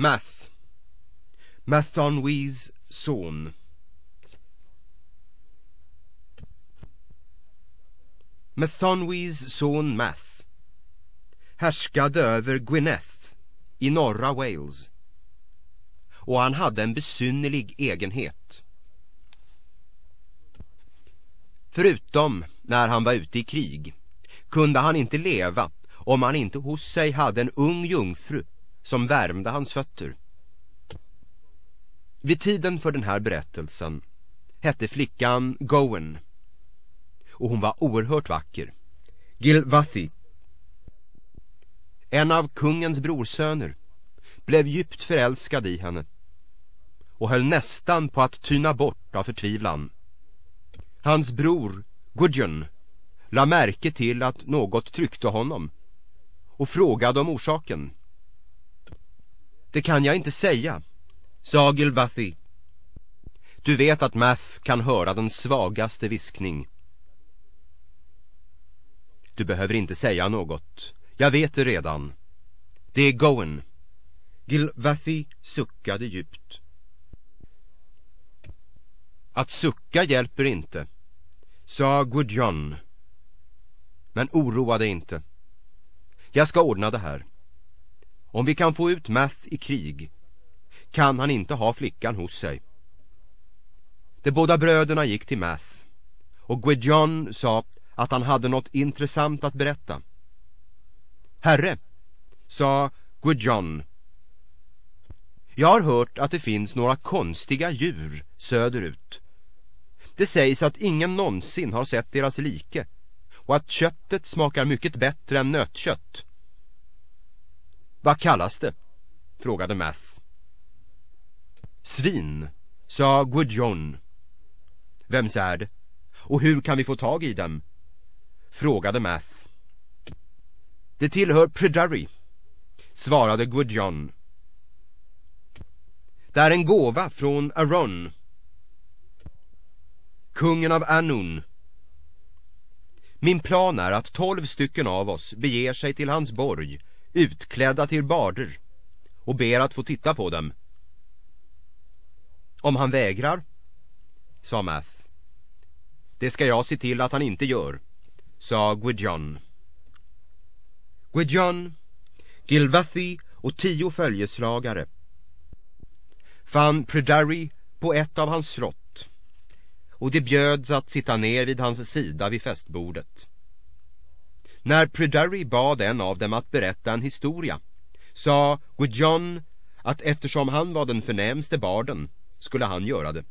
Math. Mathonwys son. Mathonwys son Math härskade över Gwyneth i norra Wales. Och han hade en besynnerlig egenhet. Förutom när han var ute i krig kunde han inte leva om han inte hos sig hade en ung jungfru som värmde hans fötter. Vid tiden för den här berättelsen hette flickan Gowen och hon var oerhört vacker. Gilvathi, en av kungens brorsöner, blev djupt förälskad i henne och höll nästan på att tyna bort av förtvivlan. Hans bror Gudjon la märke till att något tryckte honom och frågade om orsaken. Det kan jag inte säga, sa Gilvathi. Du vet att Math kan höra den svagaste viskning. Du behöver inte säga något. Jag vet det redan. Det är Goen. Gilvathi suckade djupt. Att sucka hjälper inte, sa Gudjon. Men oroa dig inte. Jag ska ordna det här. Om vi kan få ut Math i krig kan han inte ha flickan hos sig. De båda bröderna gick till Math och Gwydion sa att han hade något intressant att berätta. Herre, sa Gwydion, jag har hört att det finns några konstiga djur söderut. Det sägs att ingen någonsin har sett deras like och att köttet smakar mycket bättre än nötkött. Vad kallas det? frågade Math. Svin, sa Gudjon. Vems är det? Och hur kan vi få tag i dem? Frågade Math. Det tillhör Predary, svarade Gudjon. Det är en gåva från Aron, kungen av Anun. Min plan är att tolv stycken av oss beger sig till hans borg, utklädda till barder, och ber att få titta på dem. Om han vägrar, sa Math. Det ska jag se till att han inte gör, sa Gwydion. Gwydion, Gilvathy och tio följeslagare fann Predary på ett av hans slott och det bjöds att sitta ner vid hans sida vid festbordet. När Predary bad en av dem att berätta en historia sa Gudjon att eftersom han var den förnämste barden skulle han göra det.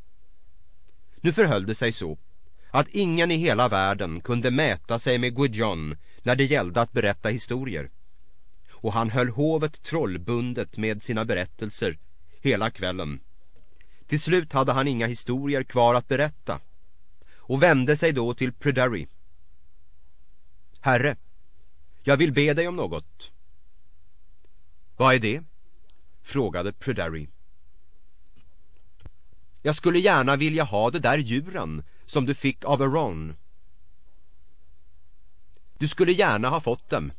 Nu förhöll det sig så att ingen i hela världen kunde mäta sig med Gudjon när det gällde att berätta historier. Och han höll hovet trollbundet med sina berättelser hela kvällen. Till slut hade han inga historier kvar att berätta och vände sig då till Predary. Herre, jag vill be dig om något. Vad är det? frågade Prudary. Jag skulle gärna vilja ha det där djuren som du fick av Aron. Du skulle gärna ha fått dem,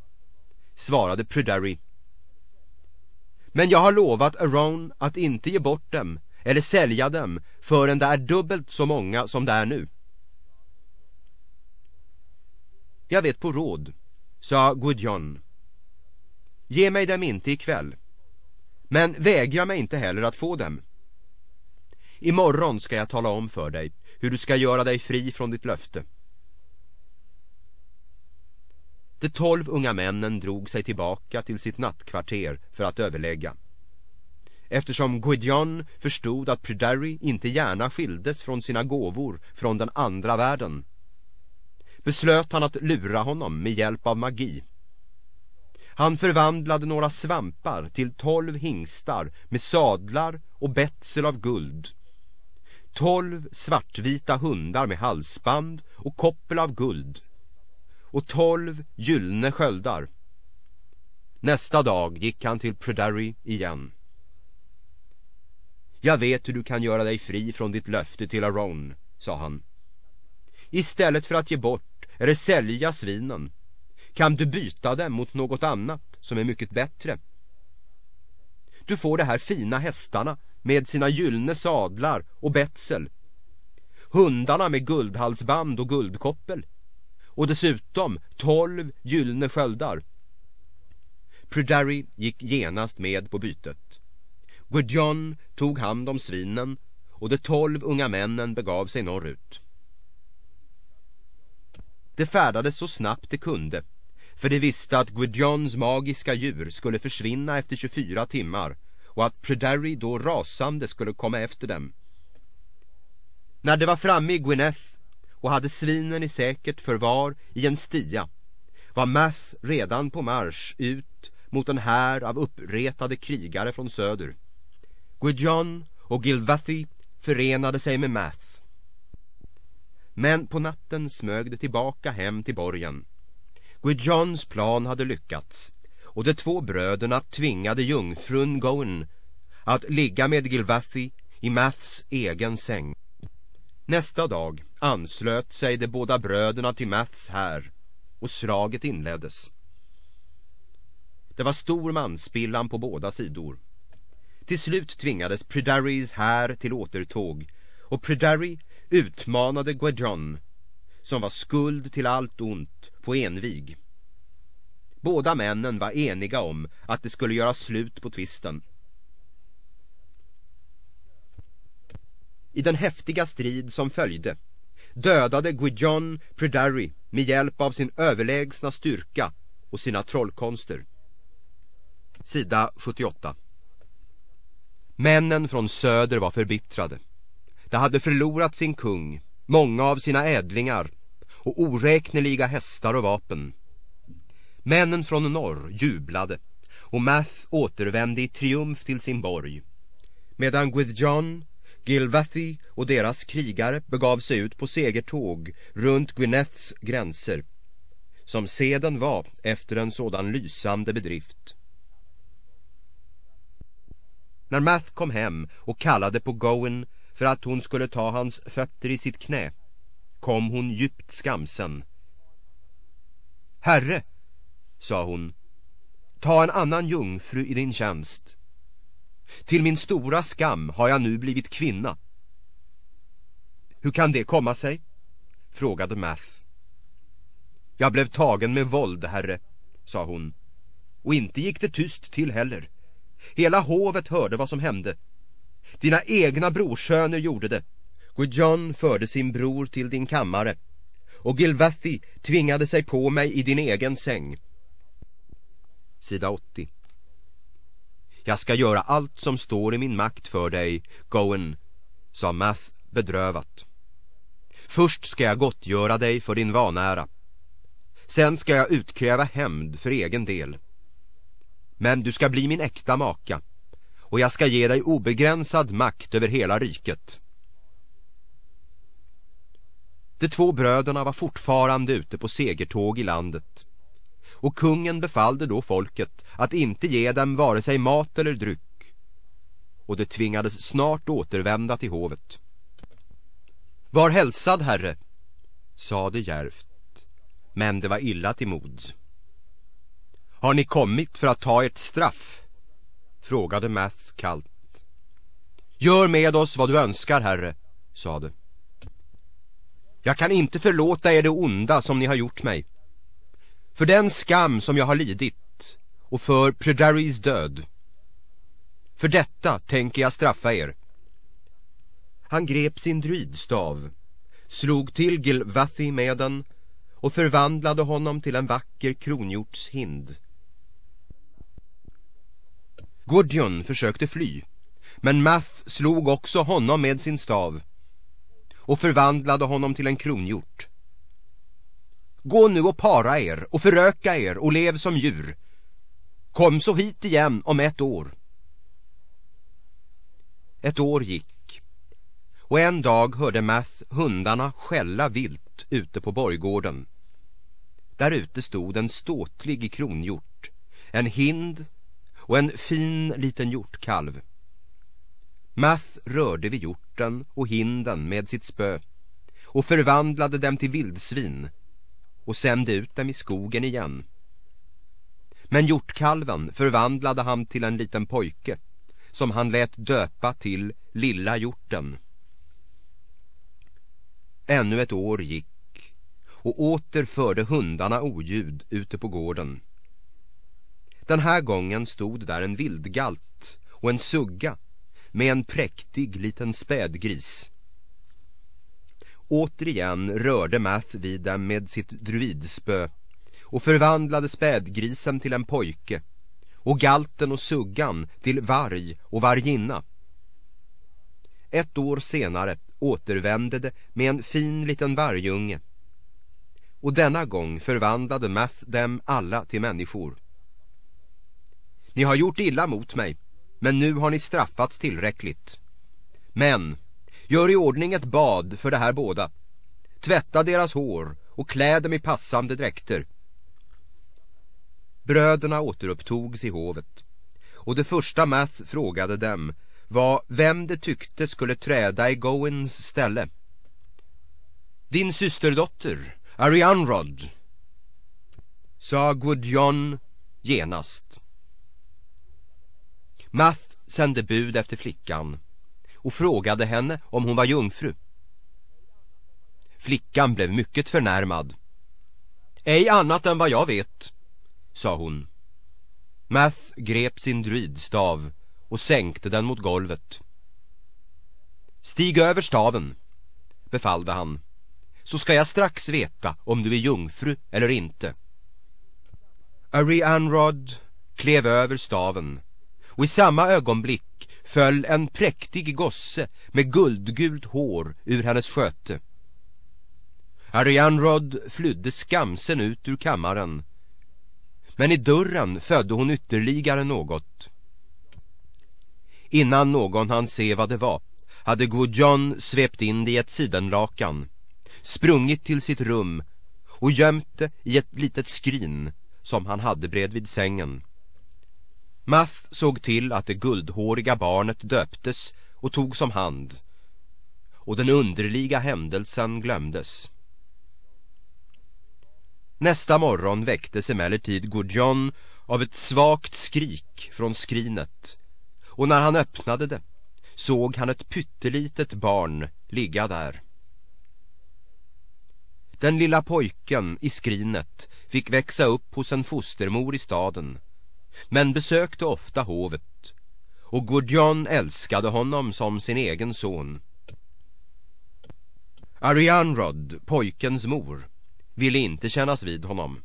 svarade Prudary. Men jag har lovat Aron att inte ge bort dem eller sälja dem förrän det är dubbelt så många som det är nu. Jag vet på råd, sa Gudjon. Ge mig dem inte ikväll, men vägra mig inte heller att få dem. Imorgon ska jag tala om för dig hur du ska göra dig fri från ditt löfte. De tolv unga männen drog sig tillbaka till sitt nattkvarter för att överlägga. Eftersom Gwydion förstod att Predary inte gärna skildes från sina gåvor från den andra världen beslöt han att lura honom med hjälp av magi. Han förvandlade några svampar till tolv hingstar med sadlar och betsel av guld. Tolv svartvita hundar med halsband och koppel av guld och tolv gyllene sköldar. Nästa dag gick han till Predary igen. Jag vet hur du kan göra dig fri från ditt löfte till Aron, sa han. Istället för att ge bort eller sälja svinen kan du byta dem mot något annat som är mycket bättre. Du får de här fina hästarna med sina gyllene sadlar och betsel. Hundarna med guldhalsband och guldkoppel. Och dessutom tolv gyllene sköldar. Prudary gick genast med på bytet. Gudjon tog hand om svinen och de tolv unga männen begav sig norrut. Det färdades så snabbt det kunde, för de visste att Gudjons magiska djur skulle försvinna efter 24 timmar och att Predary då rasande skulle komma efter dem. När de var framme i Gwyneth och hade svinen i säkert förvar i en stia var Math redan på marsch ut mot en här av uppretade krigare från söder. Gwydion och Gilvathy förenade sig med Math. Men på natten smög det tillbaka hem till borgen. Gwydions plan hade lyckats och de två bröderna tvingade jungfrun Gowen att ligga med Gilvathy i Maths egen säng. Nästa dag anslöt sig de båda bröderna till Maths här och slaget inleddes. Det var stor manspillan på båda sidor. Till slut tvingades Pridaris här till återtåg och Pridari utmanade Gwadron som var skuld till allt ont på envig. Båda männen var eniga om att det skulle göra slut på tvisten. I den häftiga strid som följde dödade Guidjon Pridari med hjälp av sin överlägsna styrka och sina trollkonster. Sida 78 Männen från söder var förbittrade. De hade förlorat sin kung, många av sina ädlingar och oräkneliga hästar och vapen. Männen från norr jublade och Math återvände i triumf till sin borg. Medan Gwydion, Gilvathy och deras krigare begav sig ut på segertåg runt Gwyneths gränser som seden var efter en sådan lysande bedrift. När Math kom hem och kallade på Gowen för att hon skulle ta hans fötter i sitt knä kom hon djupt skamsen. Herre, sa hon, ta en annan jungfru i din tjänst. Till min stora skam har jag nu blivit kvinna. Hur kan det komma sig? frågade Math. Jag blev tagen med våld, herre, sa hon. Och inte gick det tyst till heller. Hela hovet hörde vad som hände. Dina egna brorsöner gjorde det. Gudjon förde sin bror till din kammare och Gilvathi tvingade sig på mig i din egen säng. Sida 80 Jag ska göra allt som står i min makt för dig, Goen, sa Math bedrövat. Först ska jag gottgöra dig för din vanära. Sen ska jag utkräva hämnd för egen del. Men du ska bli min äkta maka och jag ska ge dig obegränsad makt över hela riket. De två bröderna var fortfarande ute på segertåg i landet och kungen befallde då folket att inte ge dem vare sig mat eller dryck och det tvingades snart återvända till hovet. Var hälsad, herre, sade järvt, men det var illa till mods. Har ni kommit för att ta ett straff? Frågade Math kallt. Gör med oss vad du önskar, herre, sade. Jag kan inte förlåta er det onda som ni har gjort mig. För den skam som jag har lidit och för Predaris död. För detta tänker jag straffa er. Han grep sin druidstav, slog till Gilvathi med den och förvandlade honom till en vacker kronhjortshind. Gudjon försökte fly, men Math slog också honom med sin stav och förvandlade honom till en kronhjort. Gå nu och para er och föröka er och lev som djur. Kom så hit igen om ett år. Ett år gick och en dag hörde Math hundarna skälla vilt ute på borggården. Där ute stod en ståtlig kronhjort, en hind och en fin liten hjortkalv. Math rörde vid hjorten och hinden med sitt spö och förvandlade dem till vildsvin och sände ut dem i skogen igen. Men hjortkalven förvandlade han till en liten pojke som han lät döpa till Lilla hjorten. Ännu ett år gick och åter förde hundarna oljud ute på gården. Den här gången stod där en vildgalt och en sugga med en präktig liten spädgris. Återigen rörde Math vid dem med sitt druidspö och förvandlade spädgrisen till en pojke och galten och suggan till varg och varginna. Ett år senare återvände det med en fin liten vargunge och denna gång förvandlade Math dem alla till människor. Ni har gjort illa mot mig, men nu har ni straffats tillräckligt. Men, gör i ordning ett bad för de här båda. Tvätta deras hår och klä dem i passande dräkter. Bröderna återupptogs i hovet och det första Math frågade dem var vem de tyckte skulle träda i Goins ställe. Din systerdotter, Arianrod, sa Gudjon genast. Math sände bud efter flickan och frågade henne om hon var jungfru. Flickan blev mycket förnärmad. Ej annat än vad jag vet, sa hon. Math grep sin druidstav och sänkte den mot golvet. Stig över staven, befallde han, så ska jag strax veta om du är jungfru eller inte. Ari Anrod klev över staven och i samma ögonblick föll en präktig gosse med guldgult hår ur hennes sköte. Arianrod flydde skamsen ut ur kammaren men i dörren födde hon ytterligare något. Innan någon hann se vad det var hade Gudjon svept in det i ett sidenlakan, sprungit till sitt rum och gömt det i ett litet skrin som han hade bredvid sängen. Math såg till att det guldhåriga barnet döptes och tog som hand och den underliga händelsen glömdes. Nästa morgon väcktes emellertid Gudjon av ett svagt skrik från skrinet och när han öppnade det såg han ett pyttelitet barn ligga där. Den lilla pojken i skrinet fick växa upp hos en fostermor i staden men besökte ofta hovet och Gudjon älskade honom som sin egen son. Arianrod, pojkens mor, ville inte kännas vid honom.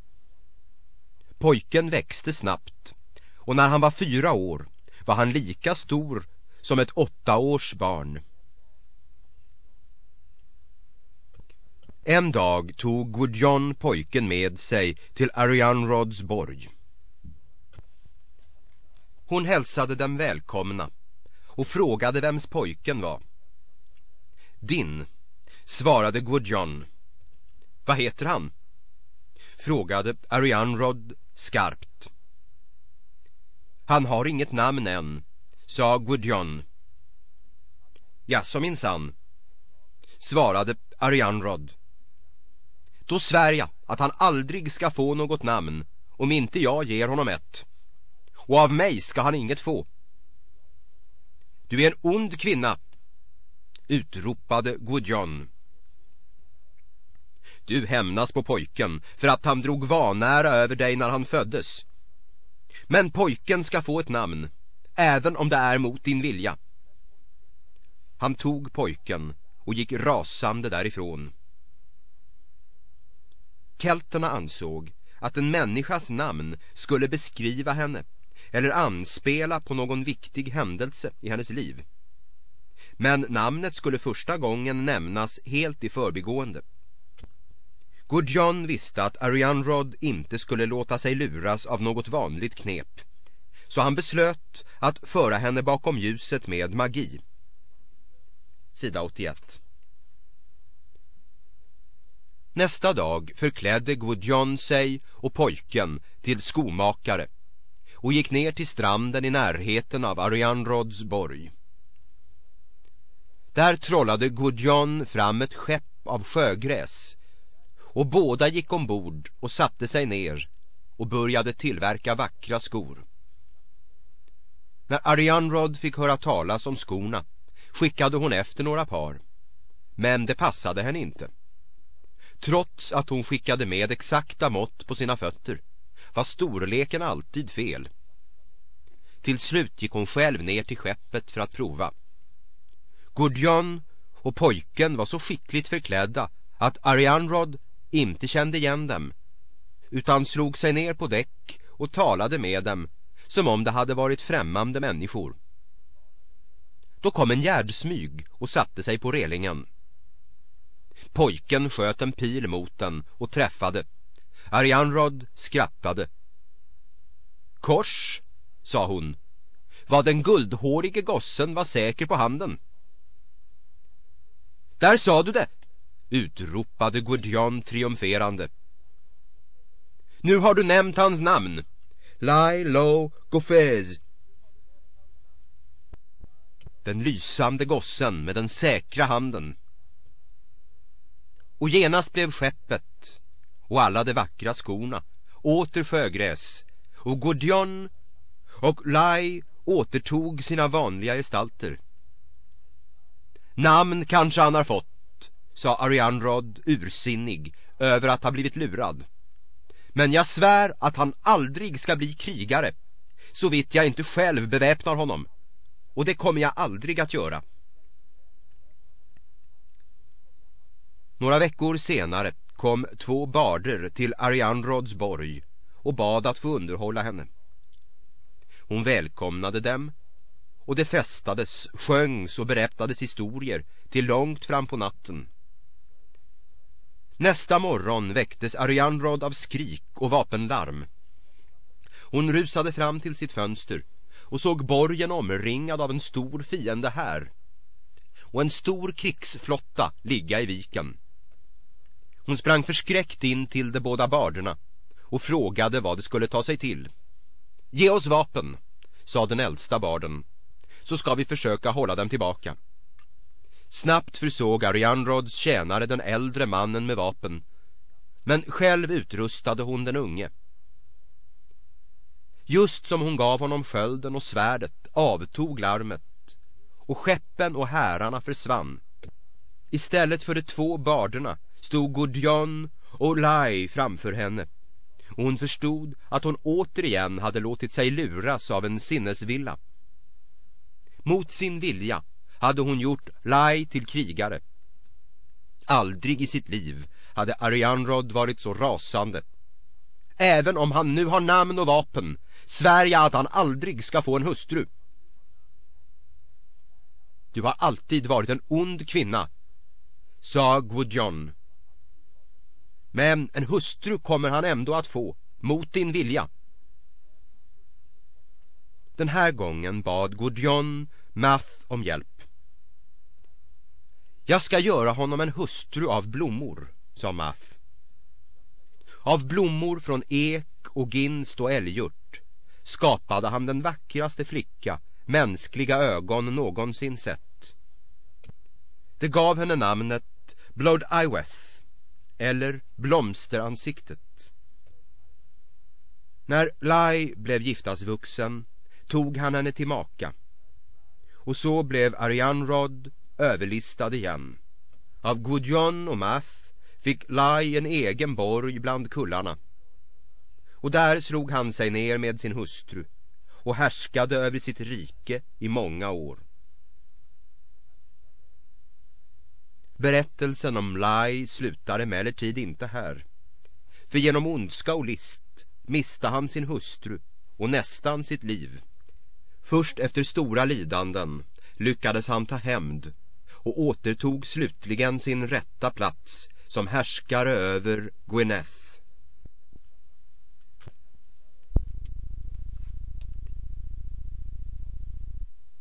Pojken växte snabbt och när han var fyra år var han lika stor som ett åtta års barn. En dag tog Gudjon pojken med sig till Arianrods borg. Hon hälsade dem välkomna och frågade vems pojken var. Din, svarade Gudjon. Vad heter han? Frågade Arianrod skarpt. Han har inget namn än, sa Gudjon. Ja, som minsann, svarade Arianrod. Då svär jag att han aldrig ska få något namn om inte jag ger honom ett. Och av mig ska han inget få. Du är en ond kvinna, utropade Gudjon. Du hämnas på pojken för att han drog vanära över dig när han föddes. Men pojken ska få ett namn, även om det är mot din vilja. Han tog pojken och gick rasande därifrån. Kelterna ansåg att en människas namn skulle beskriva henne eller anspela på någon viktig händelse i hennes liv. Men namnet skulle första gången nämnas helt i förbigående. Gudjon visste att Arianrod inte skulle låta sig luras av något vanligt knep. Så han beslöt att föra henne bakom ljuset med magi. Sida 81 Nästa dag förklädde Gudjon sig och pojken till skomakare och gick ner till stranden i närheten av Arianrods borg. Där trollade Gudjon fram ett skepp av sjögräs och båda gick ombord och satte sig ner och började tillverka vackra skor. När Arianrod fick höra talas om skorna skickade hon efter några par. Men det passade henne inte. Trots att hon skickade med exakta mått på sina fötter var storleken alltid fel. Till slut gick hon själv ner till skeppet för att prova. Gudjon och pojken var så skickligt förklädda att Arianrod inte kände igen dem utan slog sig ner på däck och talade med dem som om det hade varit främmande människor. Då kom en gärdsmyg och satte sig på relingen. Pojken sköt en pil mot den och träffade. Arianrod skrattade. Kors, sa hon. Vad den guldhårige gossen var säker på handen. Där sa du det, utropade Gudjon triumferande. Nu har du nämnt hans namn. Lai Lo Goffez. Den lysande gossen med den säkra handen. Och genast blev skeppet och alla de vackra skorna åter sjögräs och Gudjon och Lai återtog sina vanliga gestalter. Namn kanske han har fått, sa Arianrod ursinnig över att ha blivit lurad. Men jag svär att han aldrig ska bli krigare, så vitt jag inte själv beväpnar honom. Och det kommer jag aldrig att göra. Några veckor senare kom två barder till Arianrods borg och bad att få underhålla henne. Hon välkomnade dem och det festades, sjöngs och berättades historier till långt fram på natten. Nästa morgon väcktes Arianrod av skrik och vapenlarm. Hon rusade fram till sitt fönster och såg borgen omringad av en stor fiende här och en stor krigsflotta ligga i viken. Hon sprang förskräckt in till de båda barderna och frågade vad det skulle ta sig till. Ge oss vapen, sa den äldsta barden, så ska vi försöka hålla dem tillbaka. Snabbt försåg Arianrods tjänare den äldre mannen med vapen, men själv utrustade hon den unge. Just som hon gav honom skölden och svärdet avtog larmet och skeppen och härarna försvann. Istället för de två barderna stod Gudjon och Lai framför henne och hon förstod att hon återigen hade låtit sig luras av en sinnesvilla. Mot sin vilja hade hon gjort Lai till krigare. Aldrig i sitt liv hade Arianrod varit så rasande. Även om han nu har namn och vapen svär jag att han aldrig ska få en hustru. Du har alltid varit en ond kvinna, sa Gudjon men en hustru kommer han ändå att få, mot din vilja. Den här gången bad Gudjon Math om hjälp. Jag ska göra honom en hustru av blommor, sa Math. Av blommor från ek och ginst och älgjurt skapade han den vackraste flicka mänskliga ögon någonsin sett. Det gav henne namnet Blood Iweth eller blomsteransiktet. När Lai blev giftasvuxen tog han henne till maka. Och så blev Arianrod överlistad igen. Av Gudjon och Math fick Lai en egen borg bland kullarna. Och där slog han sig ner med sin hustru och härskade över sitt rike i många år. Berättelsen om Lai slutar emellertid inte här. För genom ondska och list miste han sin hustru och nästan sitt liv. Först efter stora lidanden lyckades han ta hämnd och återtog slutligen sin rätta plats som härskare över Gwyneth.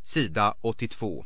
Sida 82